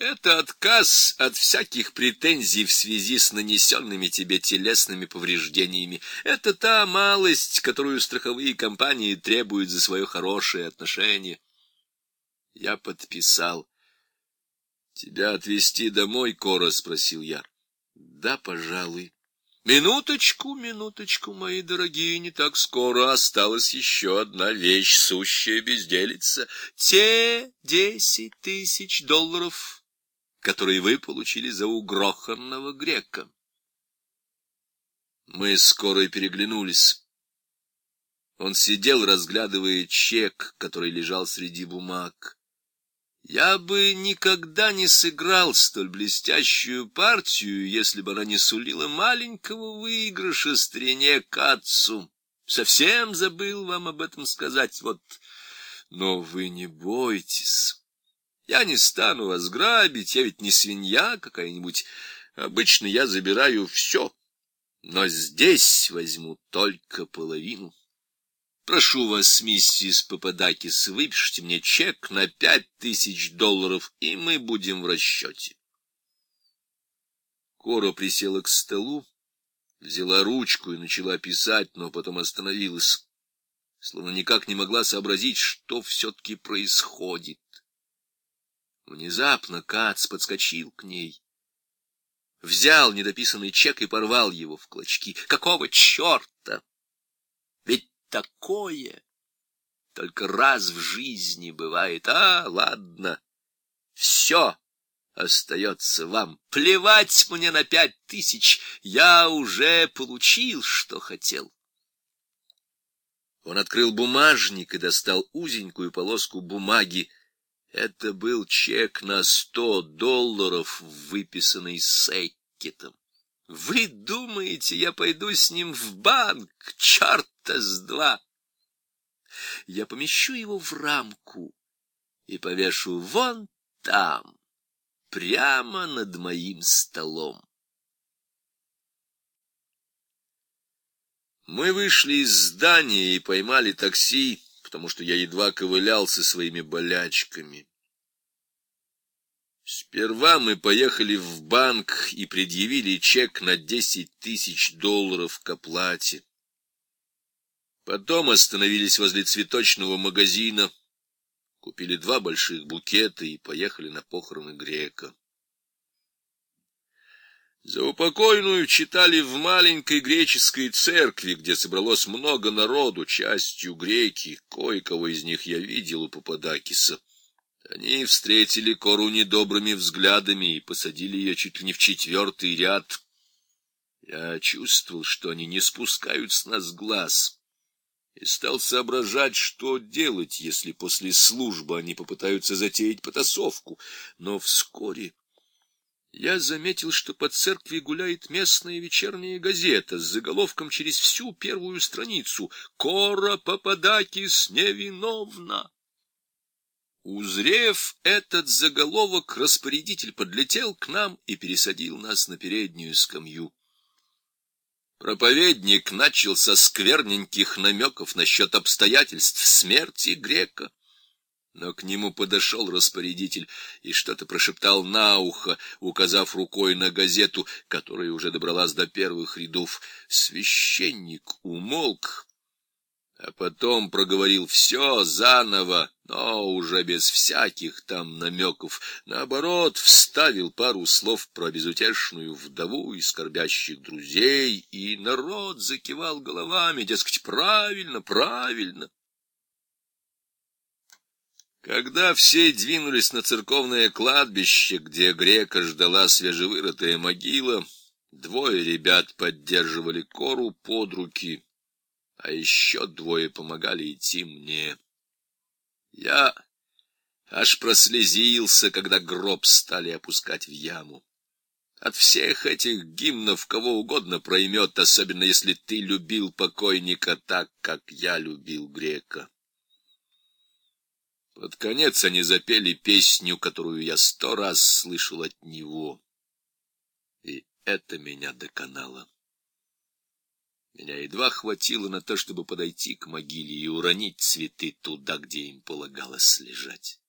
Это отказ от всяких претензий в связи с нанесенными тебе телесными повреждениями. Это та малость, которую страховые компании требуют за свое хорошее отношение. Я подписал. — Тебя отвезти домой, Кора? — спросил я. — Да, пожалуй. Минуточку, минуточку, мои дорогие, не так скоро осталась еще одна вещь, сущая безделица. Те десять тысяч долларов, которые вы получили за угроханного грека. Мы скоро переглянулись. Он сидел, разглядывая чек, который лежал среди бумаг. Я бы никогда не сыграл столь блестящую партию, если бы она не сулила маленького выигрыша старине Кацу. Совсем забыл вам об этом сказать, вот. Но вы не бойтесь. Я не стану вас грабить, я ведь не свинья какая-нибудь. Обычно я забираю все, но здесь возьму только половину. Прошу вас, миссис Пападакис, выпишите мне чек на пять тысяч долларов, и мы будем в расчете. Кора присела к столу, взяла ручку и начала писать, но потом остановилась, словно никак не могла сообразить, что все-таки происходит. Внезапно Кац подскочил к ней, взял недописанный чек и порвал его в клочки. Какого черта? такое только раз в жизни бывает. А, ладно, все остается вам. Плевать мне на пять тысяч, я уже получил, что хотел. Он открыл бумажник и достал узенькую полоску бумаги. Это был чек на сто долларов, выписанный Секкетом. Вы думаете, я пойду с ним в банк? Черта с два! Я помещу его в рамку и повешу вон там, прямо над моим столом. Мы вышли из здания и поймали такси, потому что я едва ковылял со своими болячками. Сперва мы поехали в банк и предъявили чек на десять тысяч долларов к оплате. Потом остановились возле цветочного магазина, купили два больших букета и поехали на похороны грека. За упокойную читали в маленькой греческой церкви, где собралось много народу, частью греки, кое-кого из них я видел у Пападакиса. Они встретили Кору недобрыми взглядами и посадили ее чуть ли не в четвертый ряд. Я чувствовал, что они не спускают с нас глаз, и стал соображать, что делать, если после службы они попытаются затеять потасовку. Но вскоре я заметил, что по церкви гуляет местная вечерняя газета с заголовком через всю первую страницу «Кора Пападакис невиновна». Узрев этот заголовок, распорядитель подлетел к нам и пересадил нас на переднюю скамью. Проповедник начал со скверненьких намеков насчет обстоятельств смерти грека. Но к нему подошел распорядитель и что-то прошептал на ухо, указав рукой на газету, которая уже добралась до первых рядов. Священник умолк, а потом проговорил все заново, но уже без всяких там намеков. Наоборот, вставил пару слов про безутешную вдову и скорбящих друзей, и народ закивал головами, дескать, правильно, правильно. Когда все двинулись на церковное кладбище, где грека ждала свежевырытая могила, двое ребят поддерживали кору под руки — а еще двое помогали идти мне. Я аж прослезился, когда гроб стали опускать в яму. От всех этих гимнов кого угодно проймет, особенно если ты любил покойника так, как я любил грека. Под конец они запели песню, которую я сто раз слышал от него. И это меня доконало. Меня едва хватило на то, чтобы подойти к могиле и уронить цветы туда, где им полагалось лежать.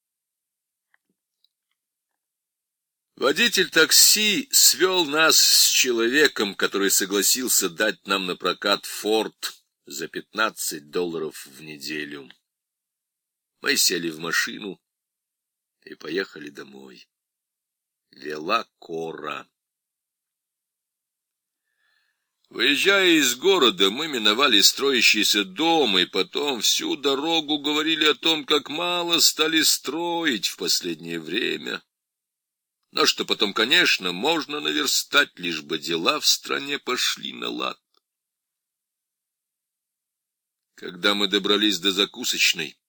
Водитель такси свел нас с человеком, который согласился дать нам на прокат «Форд» за пятнадцать долларов в неделю. Мы сели в машину и поехали домой. Вела Кора. Выезжая из города, мы миновали строящийся дом, и потом всю дорогу говорили о том, как мало стали строить в последнее время. Но что потом, конечно, можно наверстать, лишь бы дела в стране пошли на лад. Когда мы добрались до закусочной,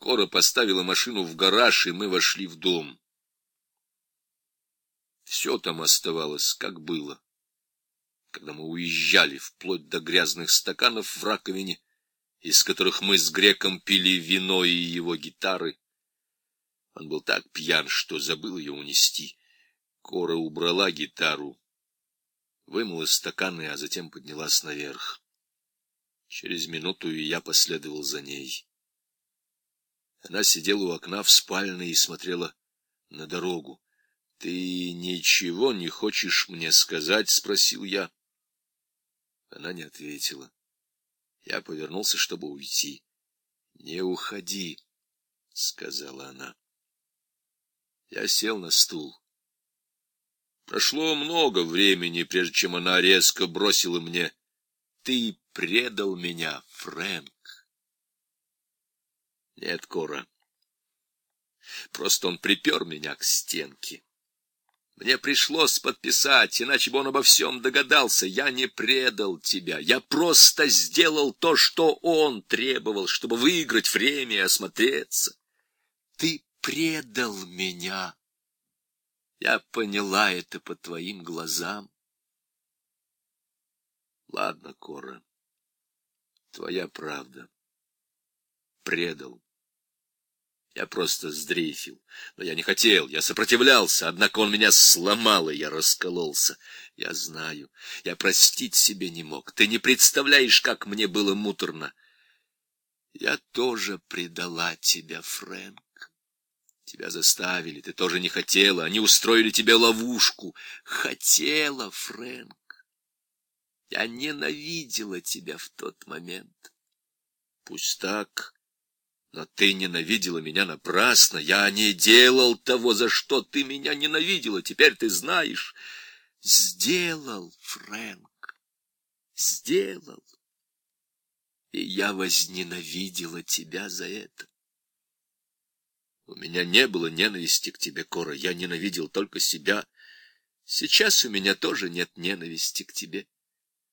Кора поставила машину в гараж, и мы вошли в дом. Все там оставалось, как было когда мы уезжали, вплоть до грязных стаканов в раковине, из которых мы с греком пили вино и его гитары. Он был так пьян, что забыл ее унести. Кора убрала гитару, вымыла стаканы, а затем поднялась наверх. Через минуту и я последовал за ней. Она сидела у окна в спальне и смотрела на дорогу. — Ты ничего не хочешь мне сказать? — спросил я. Она не ответила. Я повернулся, чтобы уйти. — Не уходи, — сказала она. Я сел на стул. Прошло много времени, прежде чем она резко бросила мне. — Ты предал меня, Фрэнк. Нет, Кора. Просто он припер меня к стенке. Мне пришлось подписать, иначе бы он обо всем догадался. Я не предал тебя. Я просто сделал то, что он требовал, чтобы выиграть время и осмотреться. Ты предал меня. Я поняла это по твоим глазам. Ладно, Кора, твоя правда. Предал. Я просто сдрейфил. Но я не хотел, я сопротивлялся, однако он меня сломал, и я раскололся. Я знаю, я простить себе не мог. Ты не представляешь, как мне было муторно. Я тоже предала тебя, Фрэнк. Тебя заставили, ты тоже не хотела. Они устроили тебе ловушку. Хотела, Фрэнк. Я ненавидела тебя в тот момент. Пусть так... Но ты ненавидела меня напрасно. Я не делал того, за что ты меня ненавидела. Теперь ты знаешь. Сделал, Фрэнк. Сделал. И я возненавидела тебя за это. У меня не было ненависти к тебе, Кора. Я ненавидел только себя. Сейчас у меня тоже нет ненависти к тебе.